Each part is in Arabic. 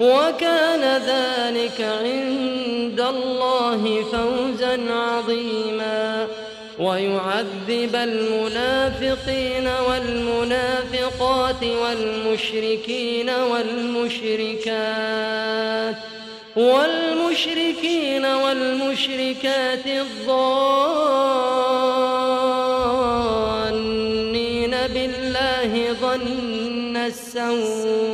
وكان ذلك عند الله فوزا عظيما. ويعذب المنافقين والمنافقات والمشركين والمشركات والمشركين والمشركات الظانين بالله ظن السوء.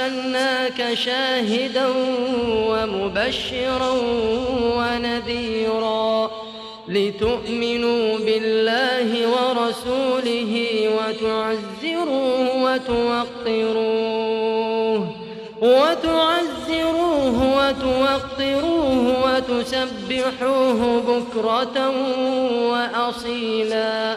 أرسلناك شاهدا ومبشرا ونذيرا لتؤمنوا بالله ورسوله وتعزروه وتوقروه وتعزروه وتوقروه وتسبحوه بكرة وأصيلا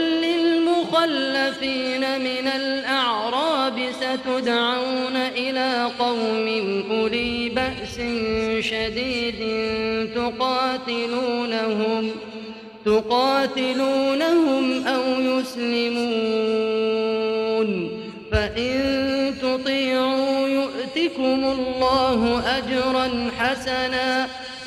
للمخلفين من الأعراب ستدعون إلى قوم أولي بأس شديد تقاتلونهم تقاتلونهم أو يسلمون. فإن تطيعوا يؤتكم الله أجرا حسنا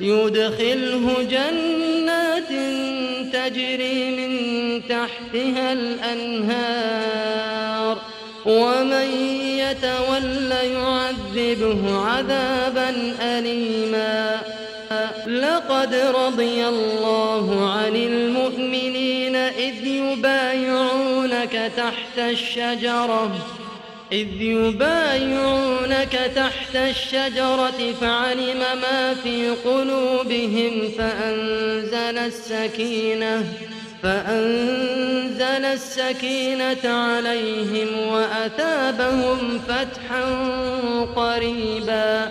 يدخله جنات تجري من تحتها الأنهار. ومن يتول يعذبه عذابا أليما. لقد رضي الله عن المؤمنين إذ يبايعونك تحت الشجرة. إذ يبايعونك تحت الشجرة فعلم ما في قلوبهم فأنزل السكينة فأنزل السكينة عليهم وأتابهم فتحا قريبا.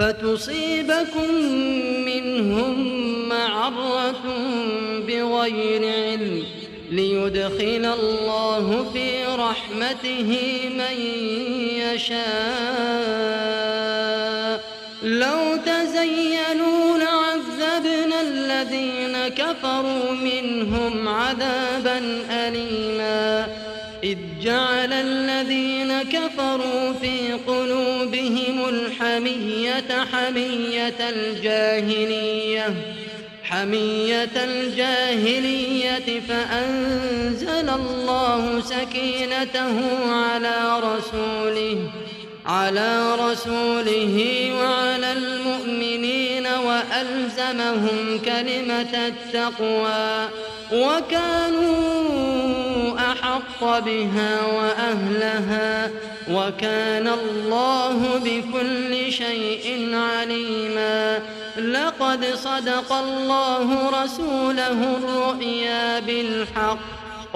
فتصيبكم منهم معرة بغير علم ليدخل الله في رحمته من يشاء. لو تزينوا لعذبنا الذين كفروا منهم عذابا أليما. إذ جعل الذين كفروا في قلوبهم الحمية حمية الجاهلية حمية الجاهلية فأنزل الله سكينته على رسوله على رسوله وعلى المؤمنين وألزمهم كلمة التقوى وكانوا أحق بها وأهلها. وكان الله بكل شيء عليما. لقد صدق الله رسوله الرؤيا بالحق.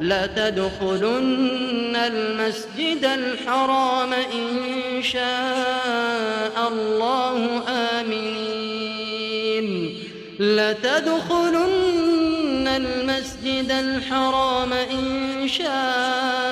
لتدخلن المسجد الحرام إن شاء الله. آمنين لتدخلن المسجد الحرام إن شاء الله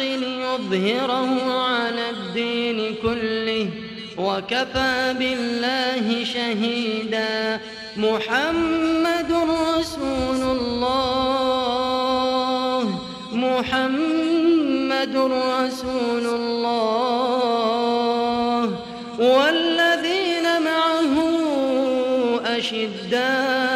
الحق ليظهره على الدين كله وكفى بالله شهيدا. محمد رسول الله. محمد رسول الله. والذين معه أشداء.